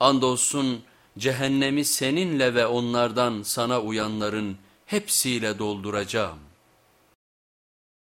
Andolsun cehennemi seninle ve onlardan sana uyanların hepsiyle dolduracağım.